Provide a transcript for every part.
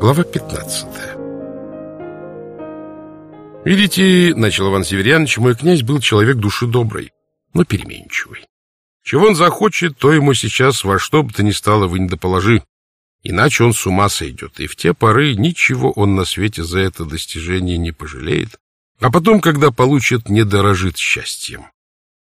Глава 15 «Видите, — начал Иван Северянович, — мой князь был человек души добрый, но переменчивый. Чего он захочет, то ему сейчас во что бы то ни стало вы не доположи, иначе он с ума сойдет, и в те поры ничего он на свете за это достижение не пожалеет, а потом, когда получит, не дорожит счастьем.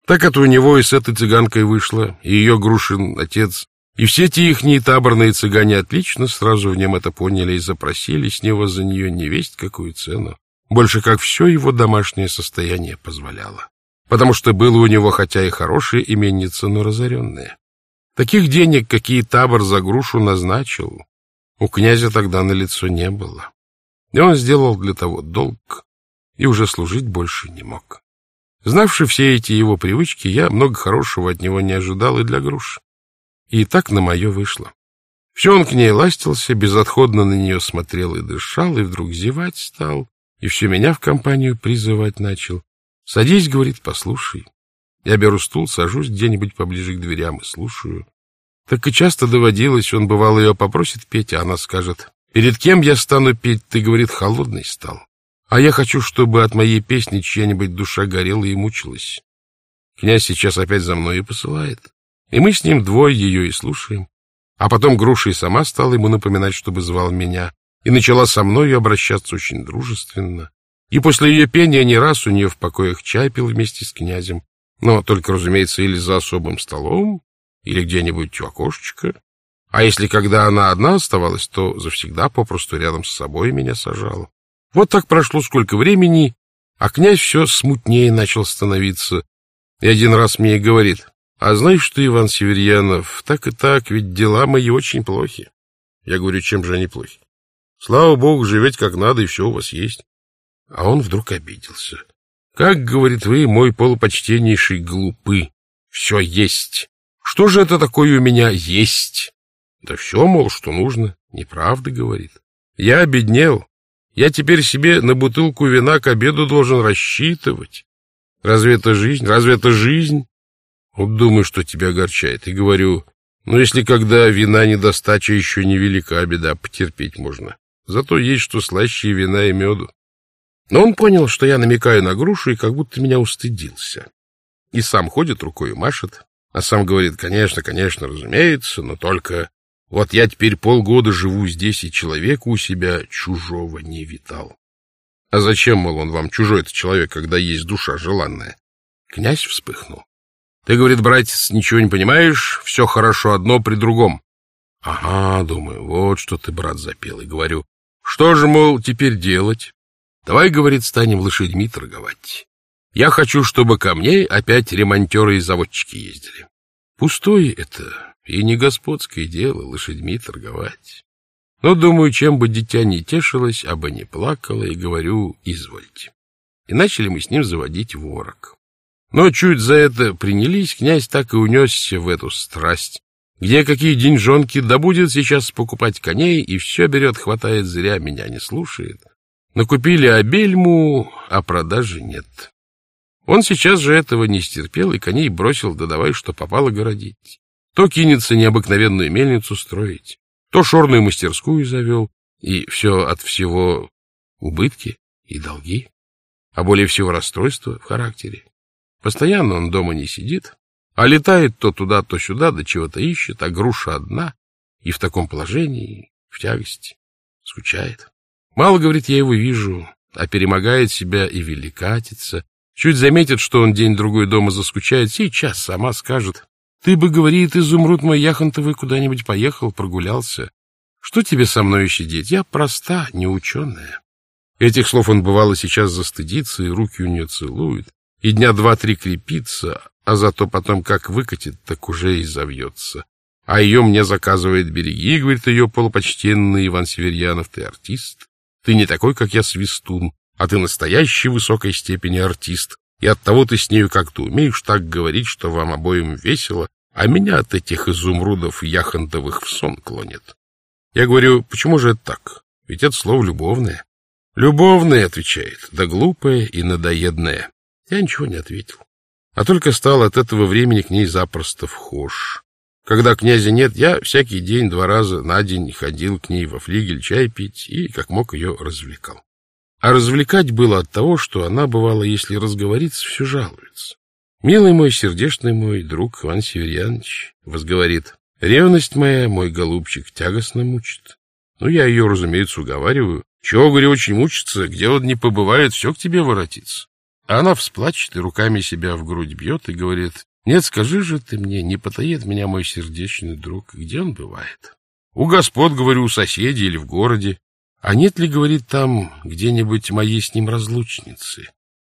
Так это у него и с этой цыганкой вышло, и ее Грушин отец, и все те ихние таборные цыгане отлично сразу в нем это поняли и запросили с него за нее невесть какую цену, больше как все его домашнее состояние позволяло. Потому что было у него хотя и хорошее именница, но разоренное. Таких денег, какие табор за грушу назначил, у князя тогда на лицо не было. И он сделал для того долг, и уже служить больше не мог. Знавши все эти его привычки, я много хорошего от него не ожидал и для груш. И так на мое вышло. Все он к ней ластился, безотходно на нее смотрел и дышал, и вдруг зевать стал, и все меня в компанию призывать начал. «Садись, — говорит, — послушай». Я беру стул, сажусь где-нибудь поближе к дверям и слушаю. Так и часто доводилось, он, бывало, ее попросит петь, а она скажет, «Перед кем я стану петь? Ты, — говорит, — холодный стал». А я хочу, чтобы от моей песни чья-нибудь душа горела и мучилась. Князь сейчас опять за мной и посылает. И мы с ним двое ее и слушаем. А потом Груша и сама стала ему напоминать, чтобы звал меня, и начала со мной обращаться очень дружественно. И после ее пения не раз у нее в покоях чай пил вместе с князем, но только, разумеется, или за особым столом, или где-нибудь у окошечка. А если когда она одна оставалась, то завсегда попросту рядом с собой меня сажала. Вот так прошло сколько времени, а князь все смутнее начал становиться. И один раз мне говорит, а знаешь что, Иван Северьянов, так и так, ведь дела мои очень плохи. Я говорю, чем же они плохи? Слава богу, живете как надо, и все у вас есть. А он вдруг обиделся. Как, говорит, вы, мой полупочтеннейший, глупы. Все есть. Что же это такое у меня есть? Да все, мол, что нужно. Неправда, говорит. Я обеднел, я теперь себе на бутылку вина к обеду должен рассчитывать. Разве это жизнь? Разве это жизнь? Вот думаю, что тебя огорчает. И говорю, ну, если когда вина недостача еще невелика беда, потерпеть можно. Зато есть что слаще вина и меду. Но он понял, что я намекаю на грушу и как будто меня устыдился. И сам ходит рукой машет, а сам говорит, конечно, конечно, разумеется, но только вот я теперь полгода живу здесь, и человека у себя чужого не витал. А зачем, мол, он вам чужой этот человек, когда есть душа желанная? Князь вспыхнул. Ты, говорит, братец, ничего не понимаешь, все хорошо одно при другом. Ага, думаю, вот что ты, брат, запел, и говорю. Что же, мол, теперь делать? Давай, говорит, станем лошадьми торговать. Я хочу, чтобы ко мне опять ремонтеры и заводчики ездили. Пустое это, и не господское дело лошадьми торговать. Но, думаю, чем бы дитя не тешилось, а бы не плакало, и говорю, извольте. И начали мы с ним заводить ворог. Но чуть за это принялись, князь так и унесся в эту страсть, где какие деньжонки, да будет сейчас покупать коней, и все берет, хватает зря, меня не слушает. Накупили обельму, а продажи нет. Он сейчас же этого не стерпел, и коней бросил, да давай, что попало, городить. То кинется необыкновенную мельницу строить, то шорную мастерскую завел, и все от всего убытки и долги, а более всего расстройство в характере. Постоянно он дома не сидит, а летает то туда, то сюда, да чего-то ищет, а груша одна, и в таком положении, в тягости, скучает. Мало, говорит, я его вижу, а перемогает себя и великатится. Чуть заметит, что он день-другой дома заскучает, сейчас сама скажет, ты бы, говорит, изумруд мой яхонтовый, куда-нибудь поехал, прогулялся. Что тебе со мной сидеть? Я проста, не ученая. Этих слов он, бывало, сейчас застыдится, и руки у нее целует, и дня два-три крепится, а зато потом как выкатит, так уже и завьется. А ее мне заказывает береги, говорит ее полупочтенный Иван Северьянов, ты артист. Ты не такой, как я, свистун, а ты настоящий высокой степени артист, и оттого ты с нею как-то умеешь так говорить, что вам обоим весело, а меня от этих изумрудов яхонтовых в сон клонит. Я говорю, почему же это так? Ведь это слово любовное. Любовное, отвечает, да глупое и надоедное. Я ничего не ответил, а только стал от этого времени к ней запросто вхож. Когда князя нет, я всякий день два раза на день ходил к ней во флигель чай пить и, как мог, ее развлекал. А развлекать было от того, что она, бывала, если разговорится, все жалуется. «Милый мой, сердечный мой друг Иван Северьянович», — возговорит, — «ревность моя, мой голубчик, тягостно мучит. Ну, я ее, разумеется, уговариваю. Чего, говорю, очень мучится, где он не побывает, все к тебе воротится. А она всплачет и руками себя в грудь бьет и говорит, «Нет, скажи же ты мне, не потает меня мой сердечный друг, где он бывает?» «У господ, говорю, у соседей или в городе. А нет ли, говорит, там где-нибудь моей с ним разлучницы?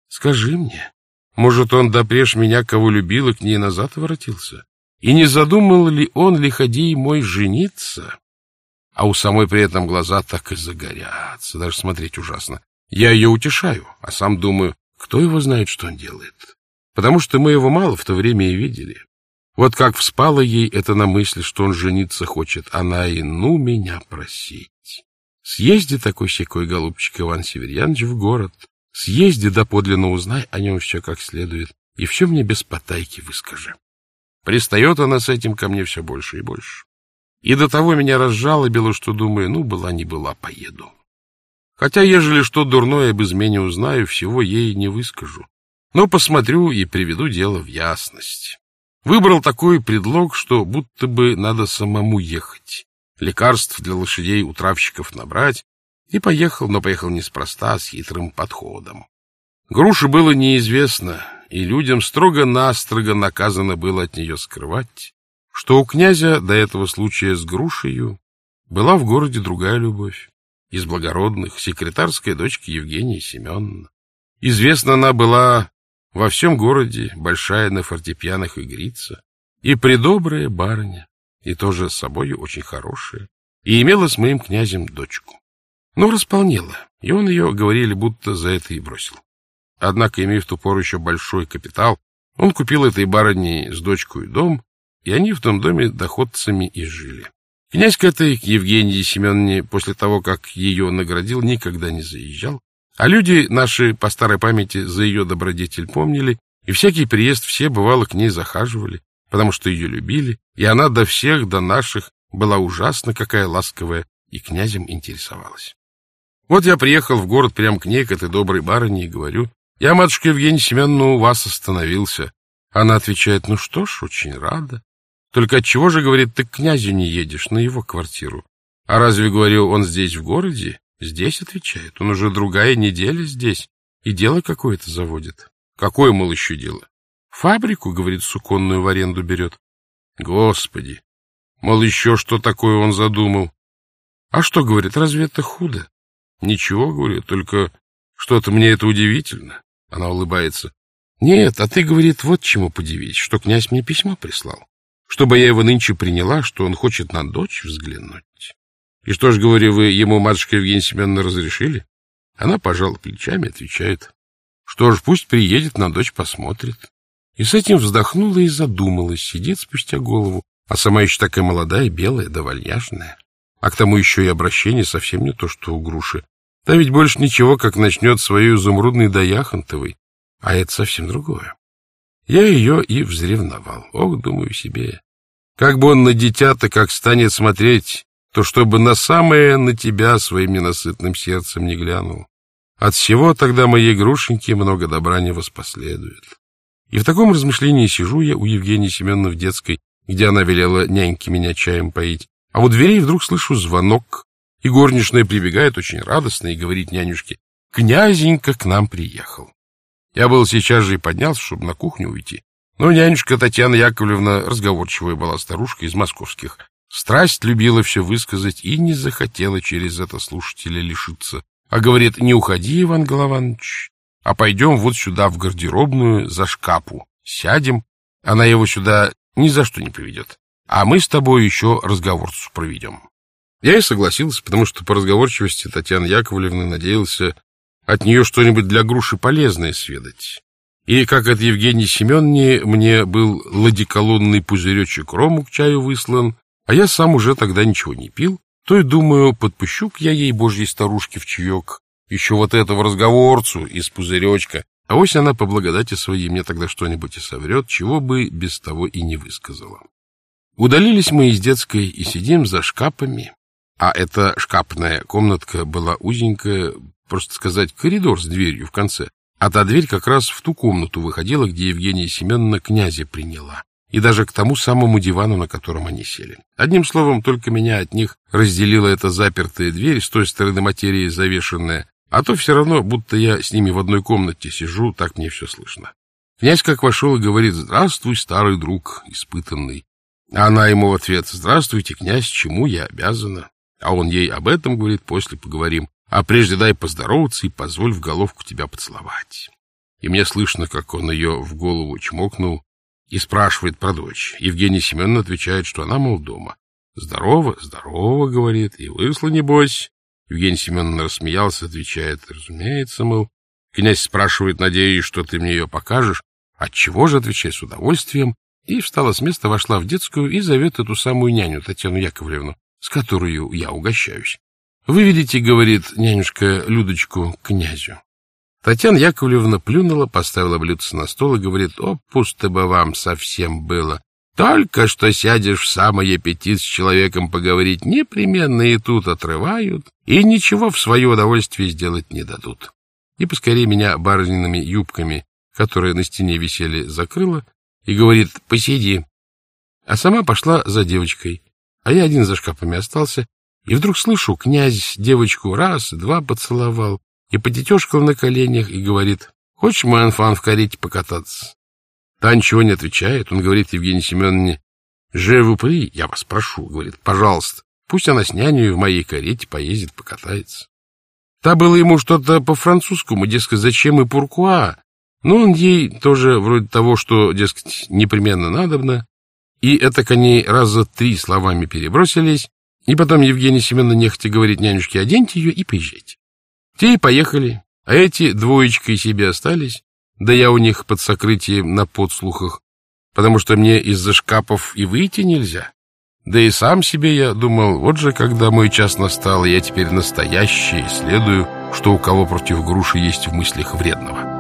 Скажи мне, может, он допреж меня, кого любил, и к ней назад воротился? И не задумал ли он, лиходей мой, жениться?» А у самой при этом глаза так и загорятся, даже смотреть ужасно. Я ее утешаю, а сам думаю, кто его знает, что он делает? Потому что мы его мало в то время и видели. Вот как вспала ей это на мысль, что он жениться хочет, она и ну меня просить. Съезди такой секой, голубчик Иван Северьянович, в город. Съезди доподлинно узнай о нем все как следует, и все мне без потайки выскажи. Пристает она с этим ко мне все больше и больше. И до того меня разжалобило, что думаю, ну, была не была, поеду. Хотя, ежели что дурное об измене узнаю, всего ей не выскажу. Но посмотрю и приведу дело в ясность. Выбрал такой предлог, что будто бы надо самому ехать. Лекарств для лошадей у травщиков набрать. И поехал, но поехал неспроста, с хитрым подходом. Груши было неизвестно, и людям строго-настрого наказано было от нее скрывать, что у князя до этого случая с грушею была в городе другая любовь из благородных, секретарская дочка Евгения Семеновна. Известна она была во всем городе, большая на фортепианах игрица, и предобрая барыня, и тоже с собою очень хорошая, и имела с моим князем дочку. Но располнела, и он ее, говорили, будто за это и бросил. Однако, имея в ту пору еще большой капитал, он купил этой барыне с дочкой дом, и они в том доме доходцами и жили. Князь к этой, к Евгении Семеновне, после того, как ее наградил, никогда не заезжал, а люди наши по старой памяти за ее добродетель помнили, и всякий приезд все, бывало, к ней захаживали, потому что ее любили, и она до всех, до наших, была ужасно какая ласковая, и князем интересовалась. Вот я приехал в город прямо к ней, к этой доброй барыне, и говорю, я, матушка Евгения Семеновна, у вас остановился. Она отвечает, ну что ж, очень рада. Только отчего же, говорит, ты к князю не едешь на его квартиру? А разве, говорю, он здесь в городе? Здесь, отвечает. Он уже другая неделя здесь. И дело какое-то заводит. Какое, мол, еще дело? Фабрику, говорит, суконную в аренду берет. Господи! Мол, еще что такое он задумал? А что, говорит, разве это худо? Ничего, говорю, только что-то мне это удивительно. Она улыбается. Нет, а ты, говорит, вот чему подивить, что князь мне письмо прислал чтобы я его нынче приняла, что он хочет на дочь взглянуть. И что ж, говорю, вы ему, матушка Евгения Семеновна, разрешили? Она пожала плечами, отвечает. Что ж, пусть приедет, на дочь посмотрит. И с этим вздохнула и задумалась, сидит спустя голову, а сама еще такая молодая, белая, да вальяжная. А к тому еще и обращение совсем не то, что у груши. Да ведь больше ничего, как начнет свою изумрудный да яхонтовый. А это совсем другое. Я ее и взревновал. Ох, думаю себе, как бы он на дитя-то как станет смотреть, то чтобы на самое на тебя своим ненасытным сердцем не глянул. От всего тогда моей грушеньки много добра не воспоследует. И в таком размышлении сижу я у Евгении Семеновны в детской, где она велела няньке меня чаем поить. А у дверей вдруг слышу звонок, и горничная прибегает очень радостно и говорит нянюшке, «Князенька к нам приехал». Я был сейчас же и поднялся, чтобы на кухню уйти. Но нянюшка Татьяна Яковлевна разговорчивая была старушка из московских. Страсть любила все высказать и не захотела через это слушателя лишиться. А говорит, не уходи, Иван Голованович, а пойдем вот сюда в гардеробную за шкапу. Сядем. Она его сюда ни за что не приведет. А мы с тобой еще разговор проведем. Я и согласился, потому что по разговорчивости Татьяны Яковлевны надеялся от нее что-нибудь для груши полезное сведать. И, как от Евгении Семеновне, мне был ладиколонный пузыречек рому к чаю выслан, а я сам уже тогда ничего не пил, то и думаю, подпущу к я ей, божьей старушке, в чаек, еще вот этого разговорцу из пузыречка, а вось она по благодати своей мне тогда что-нибудь и соврет, чего бы без того и не высказала. Удалились мы из детской и сидим за шкапами, а эта шкапная комнатка была узенькая, просто сказать, коридор с дверью в конце, а та дверь как раз в ту комнату выходила, где Евгения Семеновна князя приняла, и даже к тому самому дивану, на котором они сели. Одним словом, только меня от них разделила эта запертая дверь, с той стороны материи завешенная, а то все равно, будто я с ними в одной комнате сижу, так мне все слышно. Князь как вошел и говорит «Здравствуй, старый друг, испытанный». А она ему в ответ «Здравствуйте, князь, чему я обязана?» А он ей об этом говорит, после поговорим. А прежде дай поздороваться и позволь в головку тебя поцеловать. И мне слышно, как он ее в голову чмокнул и спрашивает про дочь. Евгения Семеновна отвечает, что она, мол, дома. «Здорово, здорово», — говорит, — «и выросла, небось». Евгений Семеновна рассмеялся, отвечает, «Разумеется, мол». Князь спрашивает, надеюсь, что ты мне ее покажешь. Отчего же, отвечай с удовольствием. И встала с места, вошла в детскую и зовет эту самую няню, Татьяну Яковлевну, с которой я угощаюсь. Вы видите, говорит нянюшка Людочку князю. Татьяна Яковлевна плюнула, поставила блюдце на стол и говорит, о, пусто бы вам совсем было. Только что сядешь в самый аппетит с человеком поговорить, непременно и тут отрывают, и ничего в свое удовольствие сделать не дадут. И поскорее меня барышниными юбками, которые на стене висели, закрыла, и говорит, посиди. А сама пошла за девочкой, а я один за шкафами остался, и вдруг слышу, князь девочку раз, два поцеловал и потетешкал на коленях и говорит, «Хочешь, мой анфан, в карете покататься?» Та ничего не отвечает. Он говорит Евгении Семеновне, «Же при, я вас прошу», — говорит, «пожалуйста, пусть она с няней в моей карете поездит, покатается». Та было ему что-то по-французскому, дескать, зачем и пуркуа, но он ей тоже вроде того, что, дескать, непременно надобно, и это к ней раза три словами перебросились, и потом Евгения Семеновна нехотя говорит нянюшке, оденьте ее и поезжайте. Те и поехали, а эти двоечкой себе остались, да я у них под сокрытием на подслухах, потому что мне из-за шкафов и выйти нельзя. Да и сам себе я думал, вот же, когда мой час настал, я теперь настоящий исследую, что у кого против груши есть в мыслях вредного.